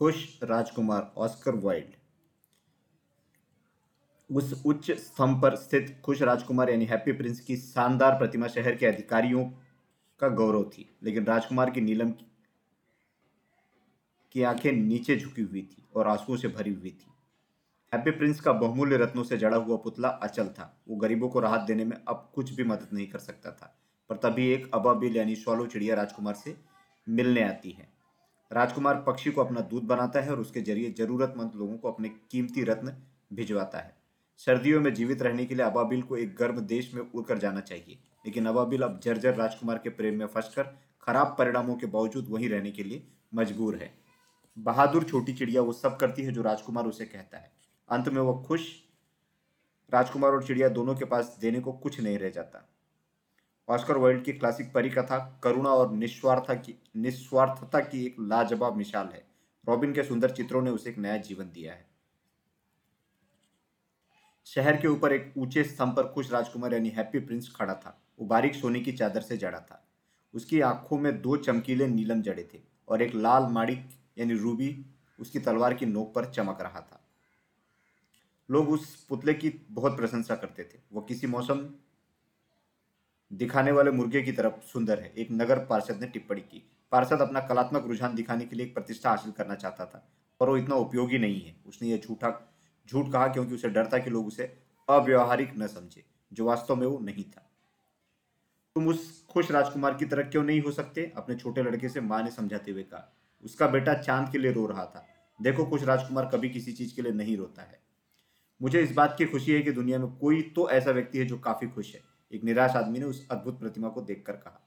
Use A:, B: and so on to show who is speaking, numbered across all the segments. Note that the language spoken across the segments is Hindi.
A: खुश राजकुमार ऑस्कर वाइल्ड। उस उच्च स्तंभ पर स्थित खुश राजकुमार यानी हैप्पी प्रिंस की शानदार प्रतिमा शहर के अधिकारियों का गौरव थी, लेकिन राजकुमार की नीलम की आँखें नीचे झुकी हुई थी और आंसुओं से भरी हुई थी। हैप्पी प्रिंस का बहुमूल्य रत्नों से जड़ा हुआ पुतला अचल था। वो गरीबों को राहत देने में अब कुछ भी मदद नहीं कर सकता था, पर तभी एक अबाबिल यानी सोलो चिड़िया राजकुमार से मिलने आती है। राजकुमार पक्षी को अपना दूध बनाता है और उसके ज़रिए जरूरतमंद लोगों को अपने कीमती रत्न भिजवाता है। सर्दियों में जीवित रहने के लिए अबाबिल को एक गर्म देश में उड़कर जाना चाहिए। लेकिन अबाबिल अब जर्जर राजकुमार के प्रेम में फंसकर खराब परिणामों के बावजूद वहीं रहने के लिए मजबूर है। बहादुर छोटी चिड़िया वो सब करती है जो राजकुमार उसे कहता है। अंत में वो खुश, राजकुमार और चिड़िया दोनों के पास देने को कुछ नहीं रह जाता। ऑस्कर वाइल्ड की क्लासिक परी कथा करुणा और निस्वार्थ की निस्वार्थता की एक लाजवाब मिसाल है। रॉबिन के सुंदर चित्रों ने उसे एक नया जीवन दिया है। शहर के ऊपर एक ऊँचे स्तंभ पर खुश राजकुमार यानी हैप्पी प्रिंस खड़ा था। वो बारीक सोने की चादर से जड़ा था। उसकी आँखों में दो चमकीले नीलम जड़े थे और एक लाल माड़िक यानी रूबी उसकी तलवार की नोक पर चमक रहा था। लोग उस पुतले की बहुत प्रशंसा करते थे। वो किसी मौसम दिखाने वाले मुर्गे की तरफ़ सुंदर है। एक नगर पार्षद ने टिप्पणी की। पार्षद अपना कलात्मक रुझान दिखाने के लिए एक प्रतिष्ठा हासिल करना चाहता था, पर वो इतना उपयोगी नहीं है। उसने यह झूठा, झूठ कहा क्योंकि उसे डर था कि लोग उसे अव्यवहारिक न समझे, जो वास्तव में वो नहीं था। तुम उस खुश राजकुमार की तरह क्यों नहीं हो सकते? अपने छोटे लड़के से माँ ने समझाते हुए कहा। उसका बेटा चाँद के लिए रो रहा था। देखो कुछ राजकुमार कभी किसी चीज़ के लिए नहीं रोता है। मुझे इस बात की खुशी है कि दुनिया में कोई तो ऐसा व्यक्ति है जो काफ़ी खुश है। एक निराश आदमी ने उस अद्भुत प्रतिमा को देखकर कहा।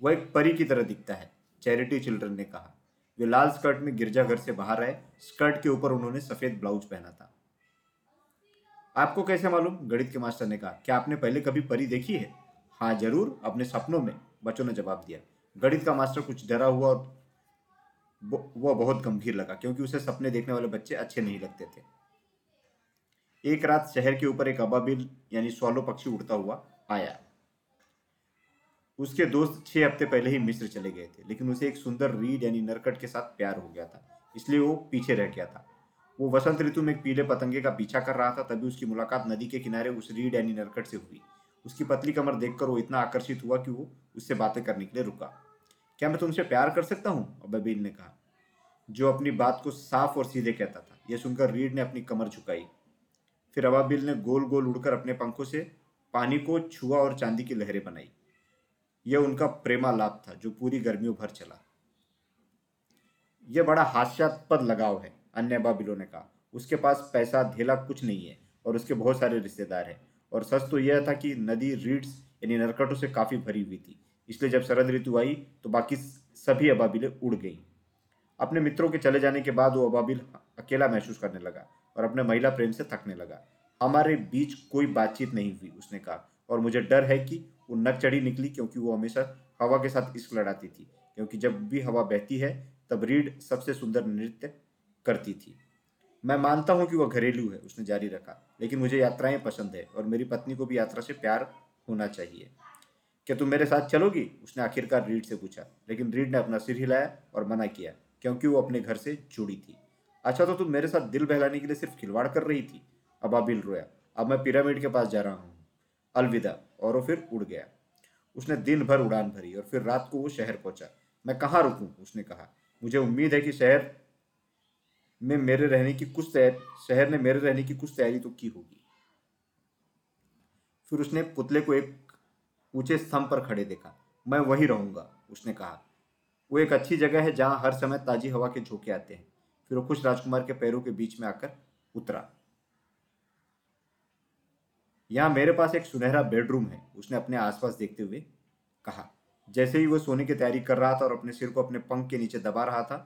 A: वह एक परी की तरह दिखता है, चैरिटी चिल्ड्रन ने कहा। वे लाल स्कर्ट में गिरजाघर से बाहर आए, स्कर्ट के ऊपर उन्होंने सफ़ेद ब्लाउज पहना था। आपको कैसे मालूम? गणित के मास्टर ने कहा। क्या आपने पहले कभी परी देखी है? हाँ ज़रूर, अपने सपनों में, बच्चों ने जवाब दिया। गणित का मास्टर कुछ डरा हुआ और वह बहुत गंभीर लगा, क्योंकि उसे सपने देखने वाले बच्चे अच्छे नहीं लगते थे। एक रात शहर के ऊपर एक अबाबिल, यानी स्वालो पक्षी उड़ता हुआ आया। उसके दोस्त छह हफ़्ते पहले ही मिस्र चले गए थे, लेकिन उसे एक सुंदर रीड यानी नरकट के साथ प्यार हो गया था। इसलिए वो पीछे रह गया था। वो वसंत ऋतु में एक पीले पतंगे का पीछा कर रहा था, तभी उसकी मुलाकात नदी के किनारे उस रीड यानी नरकट से हुई। उसकी पतली कमर देखकर वो इतना आकर्षित हुआ कि वो उससे बातें करने के लिए रुका। क्या मैं तुमसे प्यार कर सकता हूँ? अबाबिल ने कहा। जो अपनी बात को साफ़ और सीधे कहता था, यह सुनकर रीड ने अपनी कमर झुकाई। फिर अबाबिल ने गोल गोल उड़कर अपने पंखों से पानी को छुआ और चांदी की लहरें बनाई। यह उनका प्रेमालाप था जो पूरी गर्मियों भर चला। यह बड़ा हास्यास्पद लगाव है, अन्य अबाबिलों ने कहा। उसके पास पैसा, धेला कुछ नहीं है और उसके बहुत सारे रिश्तेदार हैं। और सच तो यह था कि नदी रीड्स यानी नरकटों से काफ़ी भरी हुई थी। इसलिए जब शरद ऋतु आई तो बाकी सभी अबाबिलें उड़ गईं। अपने मित्रों के चले जाने के बाद वो अबाबिल अकेला महसूस करने लगा। और अपने महिला प्रेम से थकने लगा। हमारे बीच कोई बातचीत नहीं हुई, उसने कहा। और मुझे डर है कि वो नक चढ़ी निकली, क्योंकि वो हमेशा हवा के साथ इश्क लड़ाती थी। क्योंकि जब भी हवा बहती है, तब रीड सबसे सुंदर नृत्य करती थी। मैं मानता हूँ कि वह घरेलू है, उसने जारी रखा। लेकिन मुझे यात्राएँ पसंद है, और मेरी पत्नी को भी यात्रा से प्यार होना चाहिए। क्या तुम मेरे साथ चलोगी? उसने आखिरकार रीड से पूछा। लेकिन रीड ने अपना सिर हिलाया और मना किया, क्योंकि वो अपने घर से जुड़ी थी। अच्छा तो तुम मेरे साथ दिल बहलाने के लिए सिर्फ़ खिलवाड़ कर रही थी। अब अबाबिल रोया। अब मैं पिरामिड के पास जा रहा हूँ। अलविदा। और वो फिर उड़ गया। उसने दिन भर उड़ान भरी और फिर रात को वो शहर पहुँचा। मैं कहाँ रुकूं? उसने कहा। मुझे उम्मीद है कि शहर में मेरे रहने की कुछ तैयारी शहर ने मेरे रहने की कुछ तैयारी तो की होगी। फिर उसने पुतले को एक ऊँचे स्तंभ पर खड़े देखा। मैं वही रहूँगा, उसने कहा। वो एक अच्छी जगह है जहाँ हर समय ताजी हवा के झोंके आते हैं। फिर वो खुश राजकुमार के पैरों के बीच में आकर उतरा। यहाँ मेरे पास एक सुनहरा बेडरूम है, उसने अपने आसपास देखते हुए कहा। जैसे ही वो सोने की तैयारी कर रहा था और अपने सिर को अपने पंख के नीचे दबा रहा था,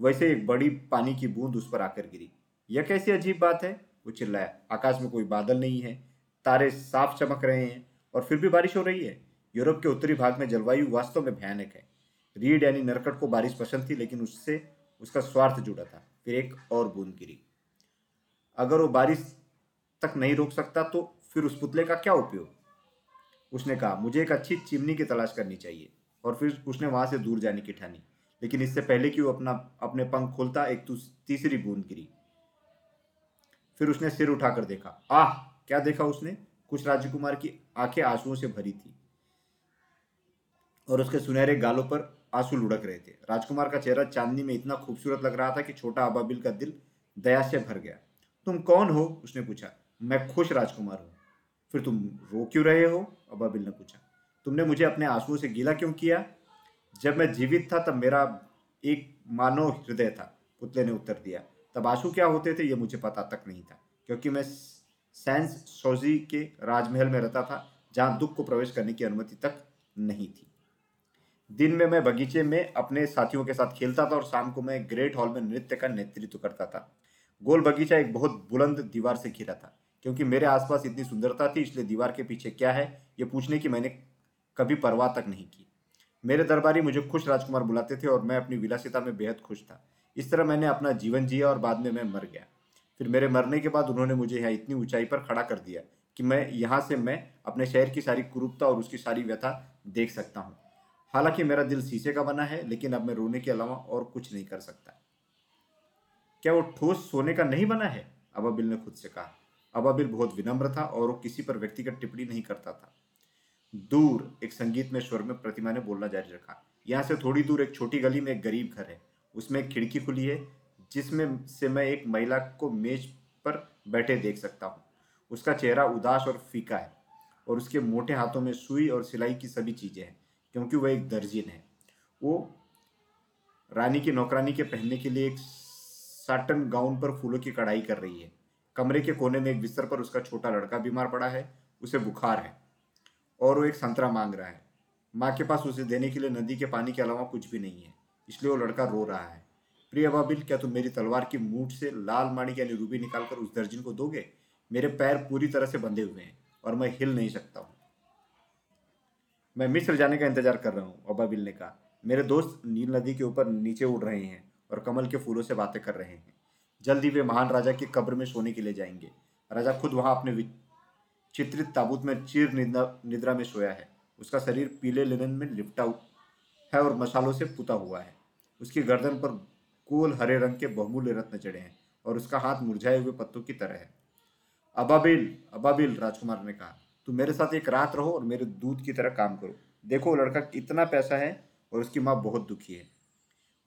A: वैसे एक बड़ी पानी की बूंद उस पर आकर गिरी। यह कैसी अजीब बात है? वो चिल्लाया। आकाश में कोई बादल नहीं है, तारे साफ़ चमक रहे हैं और फिर भी बारिश हो रही है। यूरोप के उत्तरी भाग में जलवायु वास्तव में भयानक है। रीड यानी नरकट को बारिश पसंद थी, लेकिन उससे उसका स्वार्थ जुड़ा था, फिर एक और बूंद गिरी। अगर वो बारिश तक नहीं रोक सकता तो फिर उस पुतले का क्या उपयोग? उसने कहा, मुझे एक अच्छी चिमनी की तलाश करनी चाहिए। और फिर उसने वहाँ से दूर जाने की ठानी। लेकिन इससे पहले कि वो अपना, अपने पंख खोलता, एक तीसरी बूंद गिरी। फिर उसने सिर उठाकर देखा, आह, क्या देखा उसने? कुछ राजकुमार की आँखें आंसुओं से भरी थी और उसके सुनहरे गालों पर आँसू लुढ़क रहे थे। राजकुमार का चेहरा चांदनी में इतना खूबसूरत लग रहा था कि छोटा अबाबिल का दिल दया से भर गया। तुम कौन हो? उसने पूछा। मैं खुश राजकुमार हूँ। फिर तुम रो क्यों रहे हो? अबाबिल ने पूछा। तुमने मुझे अपने आंसुओं से गीला क्यों किया? जब मैं जीवित था तब मेरा एक मानव हृदय था। पुतले ने उत्तर दिया। तब आँसू क्या होते थे ये मुझे पता तक नहीं था, क्योंकि मैं सैंस सोजी के राजमहल में रहता था, जहाँ दुख को प्रवेश करने की अनुमति तक नहीं थी। दिन में मैं बगीचे में अपने साथियों के साथ खेलता था और शाम को मैं ग्रेट हॉल में नृत्य का नेतृत्व करता था। गोल बगीचा एक बहुत बुलंद दीवार से घिरा था, क्योंकि मेरे आसपास इतनी सुंदरता थी, इसलिए दीवार के पीछे क्या है, ये पूछने की मैंने कभी परवाह तक नहीं की। मेरे दरबारी मुझे खुश राजकुमार बुलाते थे और मैं अपनी विलासिता में बेहद खुश था। इस तरह मैंने अपना जीवन जिया और बाद में मैं मर गया। फिर मेरे मरने के बाद उन्होंने मुझे यहाँ इतनी ऊंचाई पर खड़ा कर दिया कि मैं यहाँ से मैं अपने शहर की सारी कुरूपता और उसकी सारी व्यथा देख सकता हूँ। हालाँकि मेरा दिल शीशे का बना है, लेकिन अब मैं रोने के अलावा और कुछ नहीं कर सकता। क्या वो ठोस सोने का नहीं बना है? अबाबिल ने खुद से कहा। अबाबिल बहुत विनम्र था और वो किसी पर व्यक्तिगत टिप्पणी नहीं करता था। दूर एक संगीत में स्वर में प्रतिमा ने बोलना जारी रखा। यहाँ से थोड़ी दूर एक छोटी गली में एक गरीब घर है। उसमें एक खिड़की खुली है, जिसमें से मैं एक महिला को मेज पर बैठे देख सकता हूँ। उसका चेहरा उदास और फीका है और उसके मोटे हाथों में सुई और सिलाई की सभी चीज़ें हैं। क्योंकि वह एक दर्जिन है। वो रानी की, नौकरानी के पहनने के लिए एक साटन गाउन पर फूलों की कढ़ाई कर रही है। कमरे के कोने में एक बिस्तर पर उसका छोटा लड़का बीमार पड़ा है, उसे बुखार है और वो एक संतरा मांग रहा है। माँ के पास उसे देने के लिए नदी के पानी के अलावा कुछ भी नहीं है, इसलिए वो लड़का रो रहा है। प्रिय बाबिल, क्या तुम मेरी तलवार की मूठ से लाल माणिक यानी रूबी निकालकर उस दर्जन को दोगे? मेरे पैर पूरी तरह से बंधे हुए हैं और मैं हिल नहीं सकता हूँ। मैं मिस्र जाने का इंतज़ार कर रहा हूँ अबाबिल ने कहा मेरे दोस्त नील नदी के ऊपर नीचे उड़ रहे हैं और कमल के फूलों से बातें कर रहे हैं। जल्द ही वे महान राजा की कब्र में सोने के लिए जाएँगे। राजा खुद वहाँ अपने चित्रित ताबूत में चिर निद्रा में सोया है। उसका शरीर पीले लिनन में लिपटा है और मसालों से पुता हुआ है। उसकी गर्दन पर गोल हरे रंग के बहुमूल्य रत्न चढ़े हैं और उसका हाथ मुरझाए हुए पत्तों की तरह है। अबाबिल अबाबिल राजकुमार ने कहा। तुम मेरे साथ एक रात रहो और मेरे दूध की तरह काम करो। देखो लड़का इतना पैसा है और उसकी माँ बहुत दुखी है।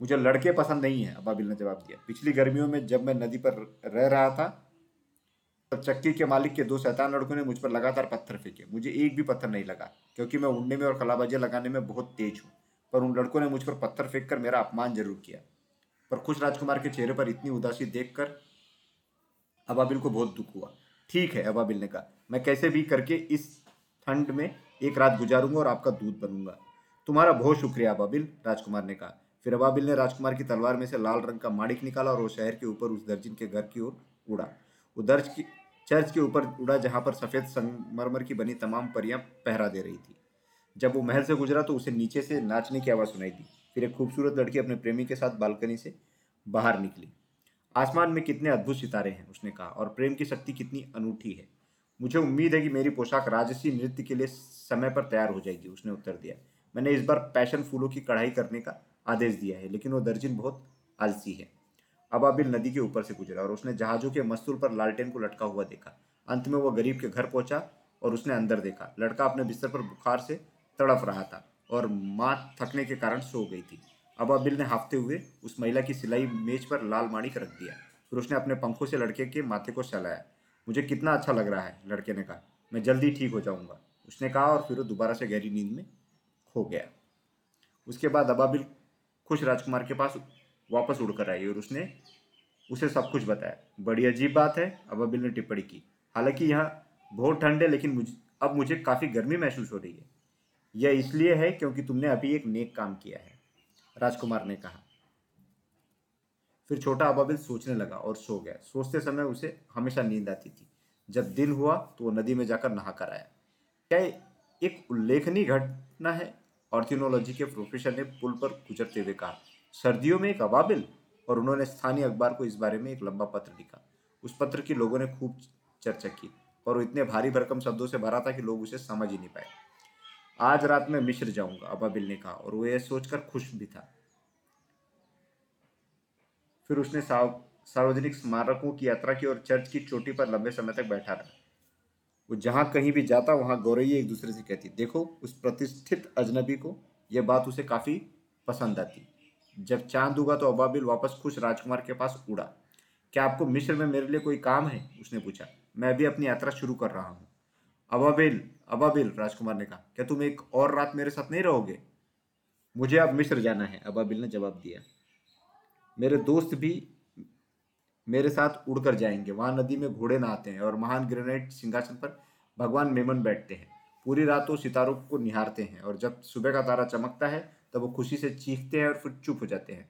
A: मुझे लड़के पसंद नहीं है अबाबिल ने जवाब दिया। पिछली गर्मियों में जब मैं नदी पर रह रहा था, तब चक्की के मालिक के दो शैतान लड़कों ने मुझ पर लगातार पत्थर फेंके। मुझे एक भी पत्थर नहीं लगा, क्योंकि मैं उड़ने में और कलाबाजियाँ लगाने में बहुत तेज हूँ, पर उन लड़कों ने मुझ पर पत्थर फेंक कर मेरा अपमान ज़रूर किया। पर खुश राजकुमार के चेहरे पर इतनी उदासी देखकर अबाबिल को बहुत दुख हुआ। ठीक है अबाबिल ने कहा मैं कैसे भी करके इस ठंड में एक रात गुजारूँगा और आपका दूध बनूँगा। तुम्हारा बहुत शुक्रिया अबाबिल राजकुमार ने कहा। फिर अबाबिल ने राजकुमार की तलवार में से लाल रंग का माणिक निकाला और वो शहर के ऊपर उस दर्जन के घर की ओर उड़ा। वो दर्ज की, चर्च के ऊपर उड़ा जहाँ पर सफ़ेद संगमरमर की बनी तमाम परियाँ पहरा दे रही थी। जब वो महल से गुजरा तो उसे नीचे से नाचने की आवाज़ सुनाई दी। फिर एक खूबसूरत लड़की अपने प्रेमी के साथ बालकनी से बाहर निकली। आसमान में कितने अद्भुत सितारे हैं, उसने कहा, और प्रेम की शक्ति कितनी अनूठी है। मुझे उम्मीद है कि मेरी पोशाक राजसी नृत्य के लिए समय पर तैयार हो जाएगी, उसने उत्तर दिया। मैंने इस बार पैशन फूलों की कढ़ाई करने का आदेश दिया है, लेकिन वो दर्जिन बहुत आलसी है। अबाबिल नदी के ऊपर से गुजरा और उसने जहाजों के मस्तूल पर लालटेन को लटका हुआ देखा। अंत में वह गरीब के घर पहुँचा और उसने अंदर देखा। लड़का अपने बिस्तर पर बुखार से तड़प रहा था और माँ थकने के कारण सो गई थी। अबाबिल ने हाफते हुए उस महिला की सिलाई मेज पर लाल माणिक रख दिया। फिर उसने अपने पंखों से लड़के के माथे को सहलाया। मुझे कितना अच्छा लग रहा है, लड़के ने कहा। मैं जल्दी ठीक हो जाऊँगा, उसने कहा और फिर वो दोबारा से गहरी नींद में खो गया। उसके बाद अबाबिल खुश राजकुमार के पास वापस उड़कर आई और उसने उसे सब कुछ बताया। बड़ी अजीब बात है अबाबिल ने टिप्पणी की। हालाँकि यहाँ बहुत ठंड है, लेकिन मुझ, अब मुझे काफ़ी गर्मी महसूस हो रही है। यह इसलिए है क्योंकि तुमने अभी एक नेक काम किया है। राजकुमार ने कहा। फिर छोटा अबाबिल सोचने लगा और सो गया। सोचते समय उसे हमेशा नींद आती थी। जब दिन हुआ तो वो नदी में जाकर नहा कर आया। क्या एक उल्लेखनीय घटना है? ऑर्थिनोलॉजी के प्रोफेसर ने पुल पर गुजरते हुए कहा, सर्दियों में एक अबाबिल और उन्होंने स्थानीय अखबार को इस बारे में एक लंबा पत्र लिखा। उस पत्र की लोगों ने खूब चर्चा की और वो इतने भारी भरकम शब्दों से भरा था कि लोग उसे समझ ही नहीं पाए। आज रात में मिश्र जाऊँगा, अबाबिल ने कहा, और वो यह सोचकर खुश भी था। फिर उसने सार्वजनिक स्मारकों की यात्रा की और चर्च की चोटी पर लंबे समय तक बैठा रहा। वो जहाँ कहीं भी जाता, वहाँ गौरैया एक दूसरे से कहती, देखो, उस प्रतिष्ठित अजनबी को यह बात उसे काफ़ी पसंद आती। जब चाँद उगा तो अबाबिल वापस खुश राजकुमार के पास उड़ा। क्या आपको मिस्र में मेरे लिए कोई काम है? उसने पूछा। मैं अभी अपनी यात्रा शुरू कर रहा हूँ। अबाबिल अबाबिल राजकुमार ने कहा, क्या तुम एक और रात मेरे साथ नहीं रहोगे? मुझे अब मिस्र जाना है अबाबिल ने जवाब दिया। मेरे दोस्त भी मेरे साथ उड़कर जाएँगे, वहाँ नदी में घोड़े नहाते हैं और महान ग्रेनाइट सिंहासन पर भगवान मेमन बैठते हैं। पूरी रात वो सितारों को निहारते हैं और जब सुबह का तारा चमकता है, तब वो खुशी से चीखते हैं और फिर चुप हो जाते हैं।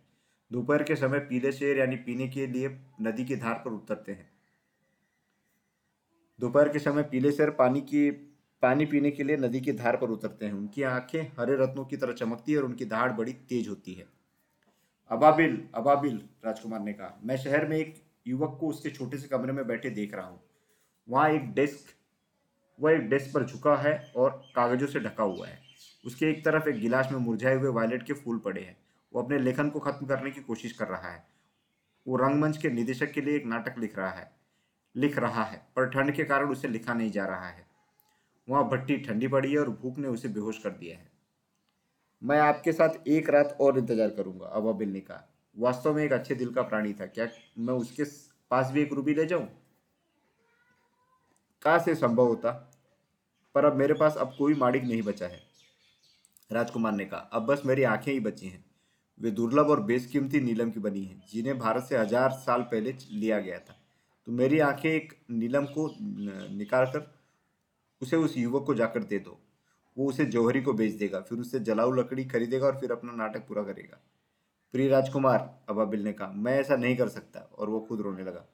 A: दोपहर के समय पीले शेर यानी पीने के लिए नदी की धार पर उतरते हैं। दोपहर के समय पीले शेर पानी की, पानी पीने के लिए नदी की धार पर उतरते हैं। उनकी आँखें हरे रत्नों की तरह चमकती है और उनकी धाड़ बड़ी तेज होती है। अबाबिल अबाबिल, राजकुमार ने कहा, मैं शहर में एक युवक को उसके छोटे से कमरे में बैठे देख रहा हूँ। वहाँ एक डेस्क, वह एक डेस्क पर झुका है और कागजों से ढका हुआ है। उसके एक तरफ़ एक गिलास में मुरझाए हुए वायलेट के फूल पड़े हैं। वो अपने लेखन को खत्म करने की कोशिश कर रहा है। वो रंगमंच के निदेशक के लिए एक नाटक लिख रहा है। लिख रहा है पर ठंड के कारण उसे लिखा नहीं जा रहा है। वहाँ भट्टी ठंडी पड़ी है और भूख ने उसे बेहोश कर दिया है। मैं आपके साथ एक रात और इंतज़ार करूँगा अबाबिल ने कहा। वास्तव में एक अच्छे दिल का प्राणी था, क्या मैं उसके पास भी एक रूबी ले जाऊँ? कहा से संभव होता? पर अब मेरे पास अब कोई माड़िक नहीं बचा है। राजकुमार ने कहा, अब बस मेरी आँखें ही बची हैं। वे दुर्लभ और बेसकीमती नीलम की बनी हैं, जिन्हें भारत से हज़ार साल पहले लिया गया था। तो मेरी आँखें एक नीलम को निकाल कर उसे उस युवक को जाकर दे दो। वो उसे जौहरी को बेच देगा, फिर उससे जलाऊ लकड़ी खरीदेगा और फिर अपना नाटक पूरा करेगा। प्रिय राजकुमार अबाबिल ने कहा, मैं ऐसा नहीं कर सकता। और वो खुद रोने लगा।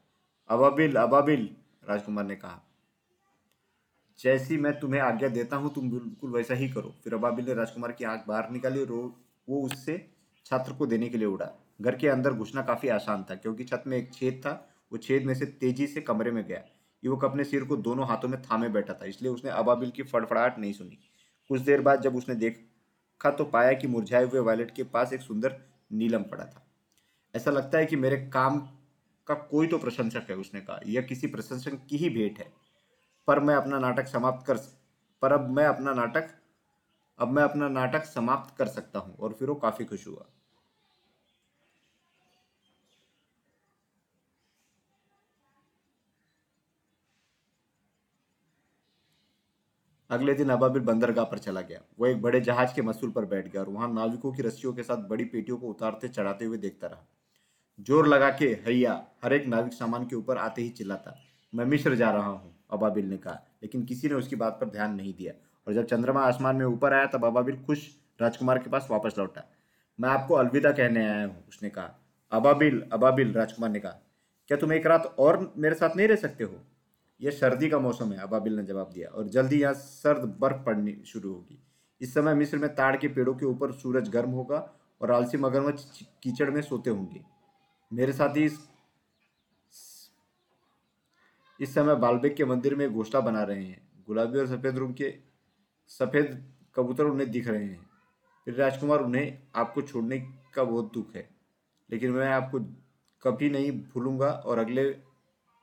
A: अबाबिल अबाबिल, राजकुमार ने कहा। जैसी मैं तुम्हें आज्ञा देता हूँ, तुम बिल्कुल वैसा ही करो। फिर अबाबिल ने राजकुमार की आँख बाहर निकाली और वो उससे छात्र को देने के लिए उड़ा। घर के अंदर घुसना काफ़ी आसान था, क्योंकि छत में एक छेद था वो छेद में से तेज़ी से कमरे में गया। युवक अपने सिर को दोनों हाथों में थामे बैठा था, इसलिए उसने अबाबिल की फड़फड़ाहट नहीं सुनी। कुछ देर बाद जब उसने देखा तो पाया कि मुरझाए हुए वायलेट के पास एक सुंदर नीलम पड़ा था। ऐसा लगता है कि मेरे काम का कोई तो प्रशंसक है, उसने कहा। यह किसी प्रशंसक की ही भेंट है। पर मैं अपना नाटक समाप्त कर पर अब मैं अपना नाटक, अब मैं अपना नाटक समाप्त कर सकता हूँ। और फिर वो काफ़ी खुश हुआ। अगले दिन अबाबिल बंदरगाह पर चला गया। वो एक बड़े जहाज़ के मसूल पर बैठ गया और वहाँ नाविकों की रस्सियों के साथ बड़ी पेटियों को उतारते चढ़ाते हुए देखता रहा। ज़ोर लगा के हैया हर एक नाविक सामान के ऊपर आते ही चिल्लाता, मैं मिश्र जा रहा हूँ, अबाबिल ने कहा। लेकिन किसी ने उसकी बात पर ध्यान नहीं दिया और जब चंद्रमा आसमान में ऊपर आया तब अबाबिल खुश राजकुमार के पास वापस लौटा। मैं आपको अलविदा कहने आया हूँ, उसने कहा। अबाबिल अबाबिल, राजकुमार ने कहा। क्या तुम एक रात और मेरे साथ नहीं रह सकते हो? यह सर्दी का मौसम है अबाबिल ने जवाब दिया। और जल्दी यहाँ सर्द बर्फ़ पड़नी शुरू होगी। इस समय मिस्र में ताड़ के पेड़ों के ऊपर सूरज गर्म होगा और आलसी मगरमच्छ कीचड़ में सोते होंगे। मेरे साथ ही इस समय बालबेग के मंदिर में घोषणा बना रहे हैं। गुलाबी और सफ़ेद रूम के, सफ़ेद कबूतर उन्हें दिख रहे हैं। फिर राजकुमार, उन्हें आपको छोड़ने का बहुत दुख है, लेकिन मैं आपको कभी नहीं भूलूँगा और अगले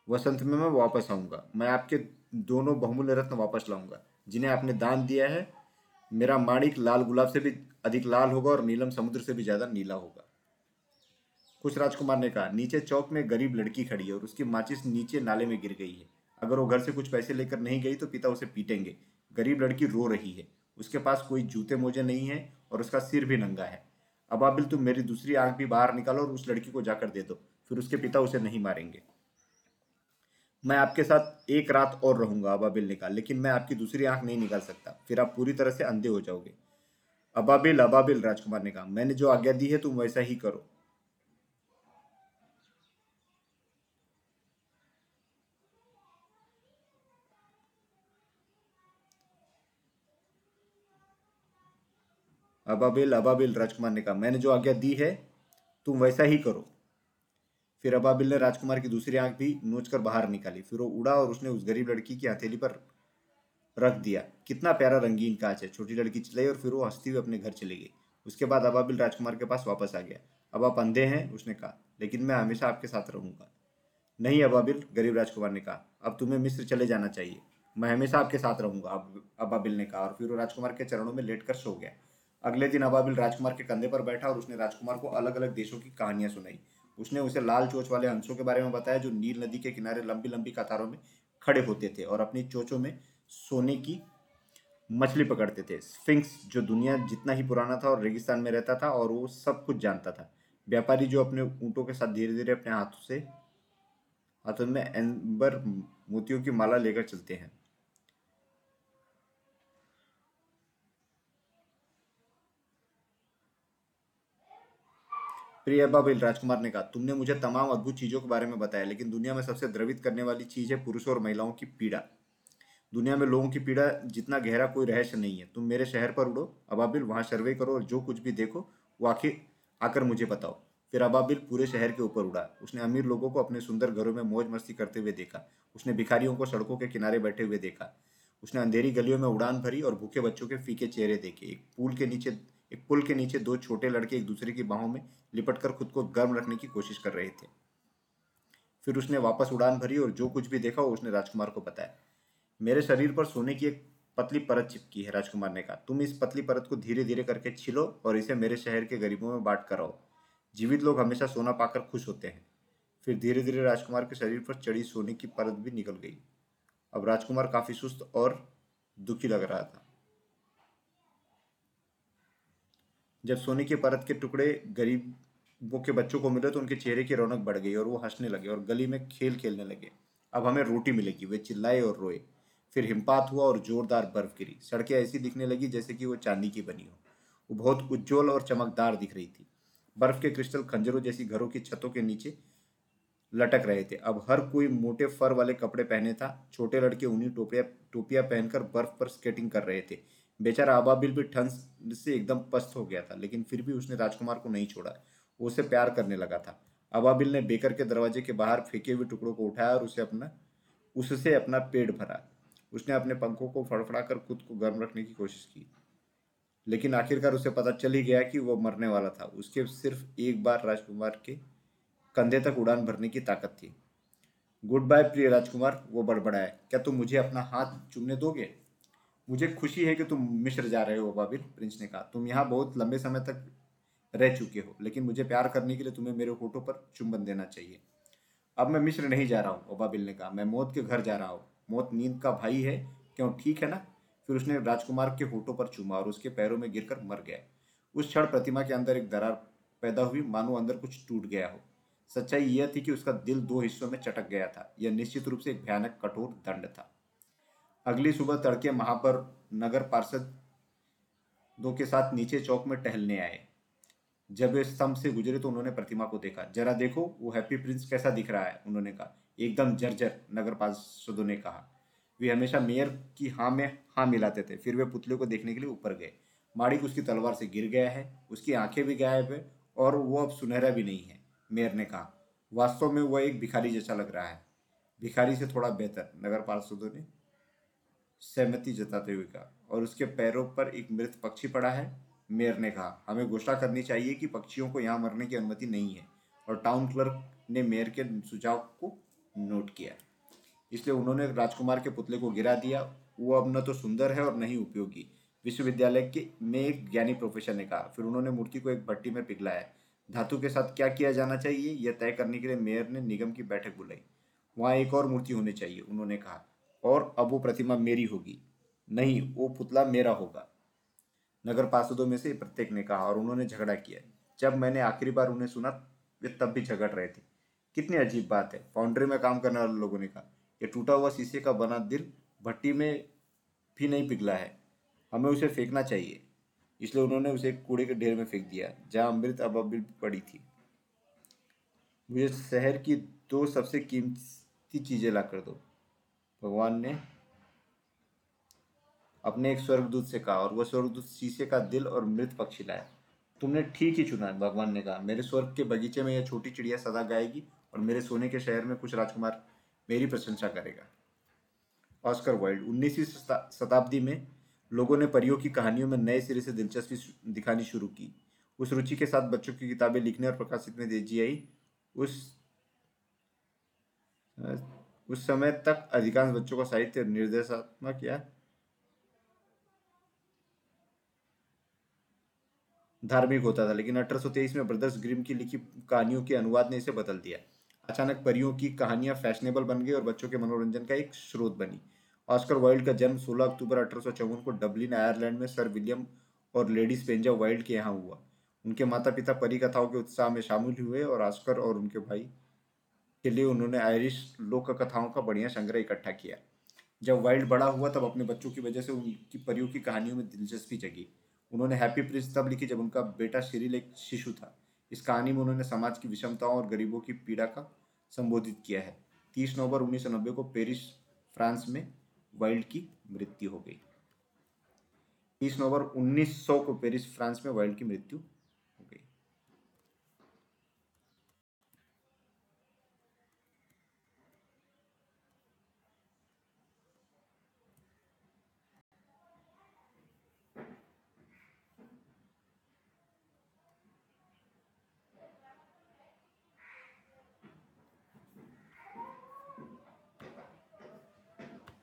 A: वसंत में मैं वापस आऊँगा। मैं आपके दोनों बहुमूल्य रत्न वापस लाऊँगा। जिन्हें आपने दान दिया है, मेरा माणिक लाल गुलाब से भी अधिक लाल होगा और नीलम समुद्र से भी ज़्यादा नीला होगा। खुश राजकुमार ने कहा, नीचे चौक में गरीब लड़की खड़ी है और उसकी माचिस नीचे नाले में गिर गई है। अगर वो घर से कुछ पैसे लेकर नहीं गई तो पिता उसे पीटेंगे। गरीब लड़की रो रही है। उसके पास कोई जूते मोजे नहीं है और उसका सिर भी नंगा है। अबाबिल तुम मेरी दूसरी आँख भी बाहर निकालो और उस लड़की को जाकर दे दो। फिर उसके पिता उसे नहीं मारेंगे। मैं आपके साथ एक रात और रहूँगा अबाबिल ने कहा लेकिन मैं आपकी दूसरी आँख नहीं निकाल सकता। फिर आप पूरी तरह से अंधे हो जाओगे। अबाबिल अबाबिल, राजकुमार ने कहा, मैंने जो आज्ञा दी है, तुम वैसा ही करो। अबाबिल अबाबिल, राजकुमार ने कहा, मैंने जो आज्ञा दी है, तुम वैसा ही करो। फिर अबाबिल ने राजकुमार की दूसरी आँख भी नोच कर बाहर निकाली। फिर वो उड़ा और उसने उस गरीब लड़की की हथेली पर रख दिया। कितना प्यारा रंगीन कांच है। छोटी लड़की चलाई और फिर वो हंसती हुई अपने घर चली गई। उसके बाद अबाबिल राजकुमार के पास वापस आ गया। अब आप अंधे हैं, उसने कहा। लेकिन मैं हमेशा आपके साथ रहूँगा। नहीं अबाबिल गरीब राजकुमार ने कहा। अब तुम्हें मिस्र चले जाना चाहिए। मैं हमेशा आपके साथ रहूँगा, अब अबाबिल ने कहा। और फिर वो राजकुमार के चरणों में लेटकर सो गया। अगले दिन अबाबिल राजकुमार के कंधे पर बैठा और उसने राजकुमार को अलग अलग देशों की कहानियाँ सुनाई। उसने उसे लाल चोच वाले हंसों के बारे में बताया जो नील नदी के किनारे लंबी लंबी कतारों में खड़े होते थे और अपनी चोचों में सोने की मछली पकड़ते थे। स्फिंक्स, जो दुनिया जितना ही पुराना था और रेगिस्तान में रहता था और वो सब कुछ जानता था। व्यापारी जो अपने ऊँटों के साथ धीरे धीरे अपने हाथों से, हाथों में एम्बर मोतियों की माला लेकर चलते हैं। प्रिय बाबिल राजकुमार ने कहा, तुमने मुझे तमाम अद्भुत चीज़ों के बारे में बताया, लेकिन दुनिया में सबसे द्रवित करने वाली चीज़ है पुरुषों और महिलाओं की पीड़ा। दुनिया में लोगों की पीड़ा जितना गहरा कोई रहस्य नहीं है। तुम मेरे शहर पर उड़ो अबाबिल वहाँ सर्वे करो और जो कुछ भी देखो, वो आखिर आकर मुझे बताओ। फिर अबाबिल पूरे शहर के ऊपर उड़ा। उसने अमीर लोगों को अपने सुंदर घरों में मौज मस्ती करते हुए देखा। उसने भिखारियों को सड़कों के किनारे बैठे हुए देखा। उसने अंधेरी गलियों में उड़ान भरी और भूखे बच्चों के फीके चेहरे देखे। एक पुल के नीचे एक पुल के नीचे दो छोटे लड़के एक दूसरे की बाहों में लिपट कर खुद को गर्म रखने की कोशिश कर रहे थे। फिर उसने वापस उड़ान भरी और जो कुछ भी देखा, वो उसने राजकुमार को बताया। मेरे शरीर पर सोने की एक पतली परत चिपकी है, राजकुमार ने कहा। तुम इस पतली परत को धीरे धीरे करके छिलो और इसे मेरे शहर के गरीबों में बांट कर आओ। जीवित लोग हमेशा सोना पाकर खुश होते हैं। फिर धीरे धीरे राजकुमार के शरीर पर चढ़ी सोने की परत भी निकल गई। अब राजकुमार काफ़ी सुस्त और दुखी लग रहा था। जब सोने की परत के टुकड़े गरीबों के बच्चों को मिले तो उनके चेहरे की रौनक बढ़ गई और वो हंसने लगे और गली में खेल खेलने लगे। अब हमें रोटी मिलेगी। वे चिल्लाए और रोए। फिर हिमपात हुआ और जोरदार बर्फ़ गिरी। सड़कें ऐसी दिखने लगी जैसे कि वो चांदी की बनी हो। वो बहुत उज्जवल और चमकदार दिख रही थी। बर्फ़ के क्रिस्टल खंजरों जैसी घरों की छतों के नीचे लटक रहे थे। अब हर कोई मोटे फर वाले कपड़े पहने था। छोटे लड़के उन्हीं टोपिया टोपियाँ पहनकर बर्फ़ पर स्केटिंग कर रहे थे। बेचारा अबाबिल भी ठंस से एकदम पस्त हो गया था, लेकिन फिर भी उसने राजकुमार को नहीं छोड़ा। वो उसे प्यार करने लगा था। अबाबिल ने बेकर के दरवाजे के बाहर फेंके हुए टुकड़ों को उठाया और उसे अपना, उससे अपना पेट भरा। उसने अपने पंखों को फड़फड़ा कर खुद को गर्म रखने की कोशिश की। लेकिन आखिरकार उसे पता चल ही गया कि वह मरने वाला था। उसके सिर्फ़ एक बार राजकुमार के कंधे तक उड़ान भरने की ताकत थी। गुड बाय प्रिय राजकुमार, वो बड़बड़ाया क्या तुम मुझे अपना हाथ चुमने दोगे? मुझे खुशी है कि तुम मिश्र जा रहे हो, बाबिल, प्रिंस ने कहा। तुम यहाँ बहुत लंबे समय तक रह चुके हो, लेकिन मुझे प्यार करने के लिए तुम्हें मेरे होठों पर चुंबन देना चाहिए। अब मैं मिश्र नहीं जा रहा हूँ ओबाबिल ने कहा। मैं मौत के घर जा रहा हूँ। मौत नींद का भाई है, क्यों? ठीक है ना? फिर उसने राजकुमार के होठों पर चूमा और उसके पैरों में गिरकर मर गया। उस क्षण प्रतिमा के अंदर एक दरार पैदा हुई। मानो अंदर कुछ टूट गया हो। सच्चाई यह थी कि उसका दिल दो हिस्सों में चटक गया था। यह निश्चित रूप से एक भयानक कठोर दंड था। अगली सुबह तड़के महापर नगर पार्षद दो के साथ नीचे चौक में टहलने आए। जब वे स्तंभ से गुजरे तो उन्होंने प्रतिमा को देखा। जरा देखो, वो हैप्पी प्रिंस कैसा दिख रहा है, उन्होंने कहा। एकदम जर्जर, नगर पार्षदों ने कहा। वे हमेशा मेयर की हाँ में हाँ मिलाते थे। फिर वे पुतले को देखने के लिए ऊपर गए। माड़िक उसकी तलवार से गिर गया है, उसकी आँखें भी गायब है और वो अब सुनहरा भी नहीं है, मेयर ने कहा। वास्तव में वह एक भिखारी जैसा लग रहा है। भिखारी से थोड़ा बेहतर, नगर पार्षदों ने सहमति जताते हुए कहा। और उसके पैरों पर एक मृत पक्षी पड़ा है, मेयर ने कहा। हमें घोषणा करनी चाहिए कि पक्षियों को यहाँ मरने की अनुमति नहीं है। और टाउन क्लर्क ने मेयर के सुझाव को नोट किया। इसलिए उन्होंने राजकुमार के पुतले को गिरा दिया। वो अब न तो सुंदर है और न ही उपयोगी। विश्वविद्यालय के में एक ज्ञानी प्रोफेसर ने कहा। फिर उन्होंने मूर्ति को एक भट्टी में पिघलाया। धातु के साथ क्या किया जाना चाहिए, यह तय करने के लिए मेयर ने निगम की बैठक बुलाई। वहाँ एक और मूर्ति होनी चाहिए, उन्होंने कहा। और अब वो प्रतिमा मेरी होगी। नहीं, वो पुतला मेरा होगा। नगर पार्षदों में से प्रत्येक ने कहा और उन्होंने झगड़ा किया। जब मैंने आखिरी बार उन्हें सुना, वे तब भी झगड़ रहे थे। कितनी अजीब बात है। फाउंड्री में काम करने वाले लोगों ने कहा यह टूटा हुआ शीशे का बना दिल भट्टी में भी नहीं पिघला है। हमें उसे फेंकना चाहिए। इसलिए उन्होंने उसे कूड़े के ढेर में फेंक दिया, जहाँ अमृत अब अभी पड़ी थी। मुझे शहर की दो सबसे कीमती चीज़ें ला कर दो। भगवान ने अपने एक स्वर्गदूत से कहा और वह स्वर्गदूत शीशे का दिल और मृत पक्षी लाया। तुमने ठीक ही चुना भगवान ने कहा। मेरे स्वर्ग के बगीचे में यह छोटी चिड़िया सदा गाएगी और मेरे सोने के शहर में कुछ राजकुमार मेरी प्रशंसा करेगा। ऑस्कर वाइल्ड, उन्नीसवीं शताब्दी में लोगों ने परियों की कहानियों में नए सिरे से दिलचस्पी दिखानी शुरू की। उस रुचि के साथ बच्चों की किताबें लिखने और प्रकाशित में तेज़ी आई। उस उस समय तक अधिकांश बच्चों का साहित्य निर्देशात्मक या धार्मिक होता था, लेकिन अठारह में ब्रदर्स ग्रिम की लिखी कहानियों के अनुवाद ने इसे बदल दिया। अचानक परियों की कहानियाँ फैशनेबल बन गई और बच्चों के मनोरंजन का एक स्रोत बनी। ऑस्कर वाइल्ड का जन्म 16 अक्टूबर अठारह को डबलिन, आयरलैंड में सर विलियम और लेडी स्पेंजा वाइल्ड के यहाँ हुआ। उनके माता पिता परी कथाओं के उत्साह में शामिल हुए और ऑस्कर और उनके भाई के लिए उन्होंने आयरिश लोक कथाओं का बढ़िया संग्रह इकट्ठा किया। जब वाइल्ड बड़ा हुआ, तब अपने बच्चों की वजह से उनकी परियों की कहानियों में दिलचस्पी जगी। उन्होंने हैप्पी प्रिंस तब लिखी जब उनका बेटा शिरिल एक शिशु था। इस कहानी में उन्होंने समाज की विषमताओं और गरीबों की पीड़ा का संबोधित किया है। तीस नवंबर उन्नीस सौ नब्बे को पेरिस, फ्रांस में वाइल्ड की मृत्यु हो गई। तीस नवंबर 1900 को पेरिस, फ्रांस में वाइल्ड की मृत्यु